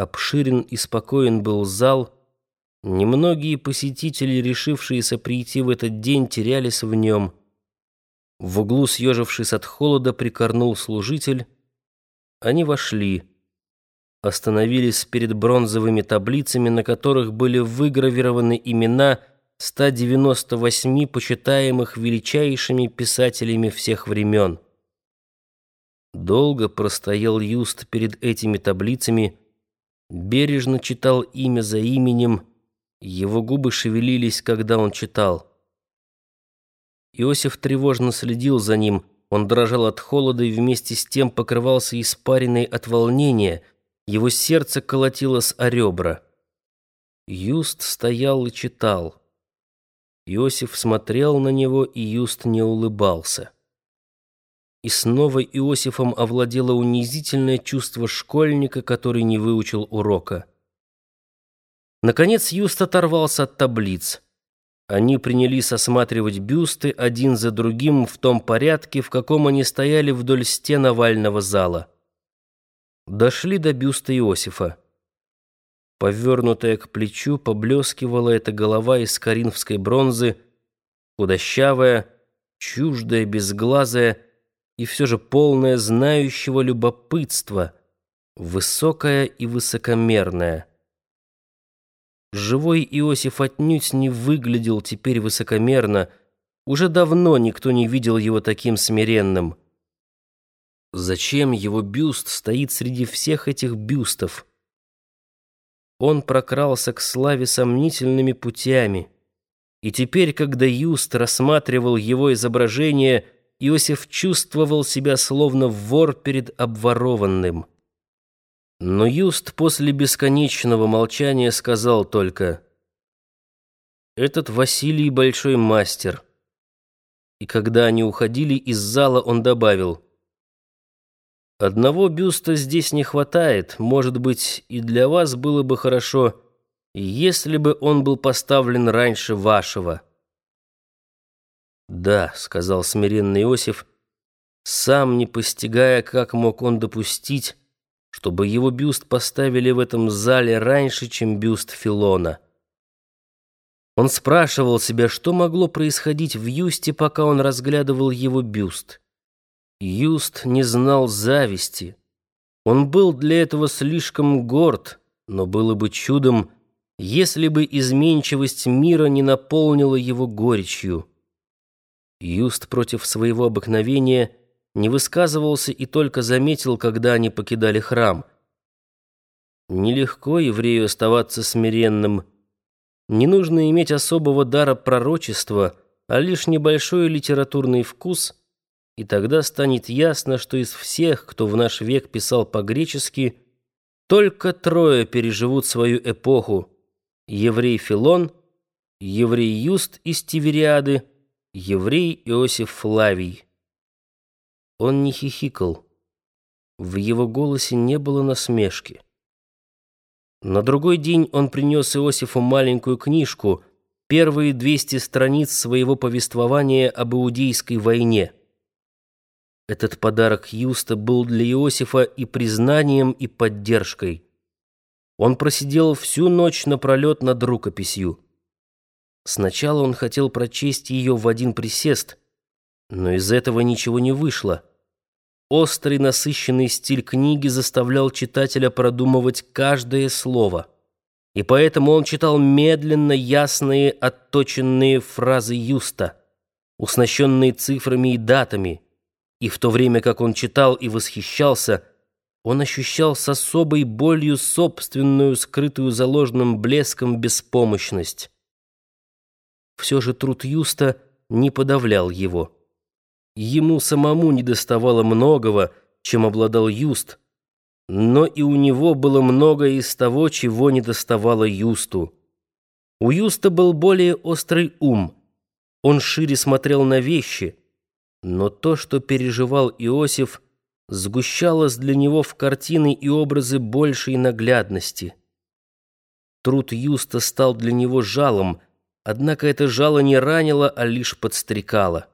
Обширен и спокоен был зал. Немногие посетители, решившиеся прийти в этот день, терялись в нем. В углу, съежившись от холода, прикорнул служитель. Они вошли. Остановились перед бронзовыми таблицами, на которых были выгравированы имена 198 почитаемых величайшими писателями всех времен. Долго простоял Юст перед этими таблицами, бережно читал имя за именем, его губы шевелились, когда он читал. Иосиф тревожно следил за ним, он дрожал от холода и вместе с тем покрывался испариной от волнения, его сердце колотилось о ребра. Юст стоял и читал. Иосиф смотрел на него, и Юст не улыбался. И снова Иосифом овладело унизительное чувство школьника, который не выучил урока. Наконец Юст оторвался от таблиц. Они принялись осматривать бюсты один за другим в том порядке, в каком они стояли вдоль стен овального зала. Дошли до бюста Иосифа. Повернутая к плечу, поблескивала эта голова из коринфской бронзы, худощавая, чуждая, безглазая, и все же полное знающего любопытства, высокое и высокомерное. Живой Иосиф отнюдь не выглядел теперь высокомерно, уже давно никто не видел его таким смиренным. Зачем его бюст стоит среди всех этих бюстов? Он прокрался к славе сомнительными путями, и теперь, когда Юст рассматривал его изображение, Иосиф чувствовал себя словно вор перед обворованным. Но Юст после бесконечного молчания сказал только «Этот Василий большой мастер». И когда они уходили из зала, он добавил «Одного бюста здесь не хватает, может быть, и для вас было бы хорошо, если бы он был поставлен раньше вашего». «Да», — сказал смиренный Иосиф, сам не постигая, как мог он допустить, чтобы его бюст поставили в этом зале раньше, чем бюст Филона. Он спрашивал себя, что могло происходить в Юсте, пока он разглядывал его бюст. Юст не знал зависти. Он был для этого слишком горд, но было бы чудом, если бы изменчивость мира не наполнила его горечью. Юст против своего обыкновения не высказывался и только заметил, когда они покидали храм. Нелегко еврею оставаться смиренным. Не нужно иметь особого дара пророчества, а лишь небольшой литературный вкус, и тогда станет ясно, что из всех, кто в наш век писал по-гречески, только трое переживут свою эпоху — еврей Филон, еврей Юст из Тивериады — еврей Иосиф Флавий. Он не хихикал. В его голосе не было насмешки. На другой день он принес Иосифу маленькую книжку, первые 200 страниц своего повествования об Иудейской войне. Этот подарок Юста был для Иосифа и признанием, и поддержкой. Он просидел всю ночь напролет над рукописью. Сначала он хотел прочесть ее в один присест, но из этого ничего не вышло. Острый насыщенный стиль книги заставлял читателя продумывать каждое слово. И поэтому он читал медленно ясные, отточенные фразы Юста, уснащенные цифрами и датами. И в то время, как он читал и восхищался, он ощущал с особой болью собственную, скрытую за ложным блеском, беспомощность. Все же труд Юста не подавлял его. Ему самому недоставало многого, чем обладал Юст, но и у него было многое из того, чего недоставало Юсту. У Юста был более острый ум, он шире смотрел на вещи, но то, что переживал Иосиф, сгущалось для него в картины и образы большей наглядности. Труд Юста стал для него жалом, Однако это жало не ранило, а лишь подстрекало.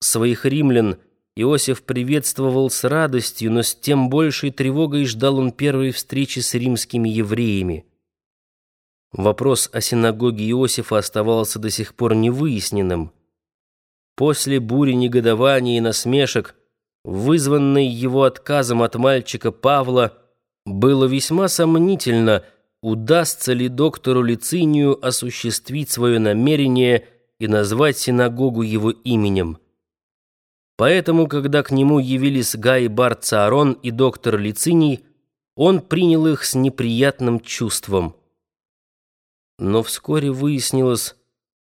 Своих римлян Иосиф приветствовал с радостью, но с тем большей тревогой ждал он первой встречи с римскими евреями. Вопрос о синагоге Иосифа оставался до сих пор невыясненным. После бури негодования и насмешек, вызванной его отказом от мальчика Павла, было весьма сомнительно, удастся ли доктору Лицинию осуществить свое намерение и назвать синагогу его именем. Поэтому, когда к нему явились Гай Бар Цаарон и доктор Лициний, он принял их с неприятным чувством. Но вскоре выяснилось,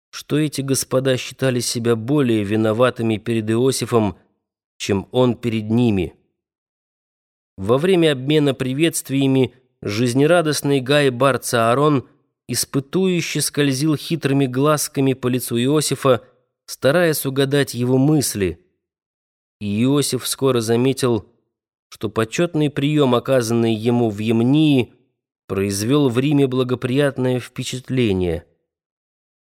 что эти господа считали себя более виноватыми перед Иосифом, чем он перед ними. Во время обмена приветствиями жизнерадостный Гай Барца Аарон испытующе скользил хитрыми глазками по лицу Иосифа, стараясь угадать его мысли. И Иосиф скоро заметил, что почетный прием, оказанный ему в Емнии, произвел в Риме благоприятное впечатление –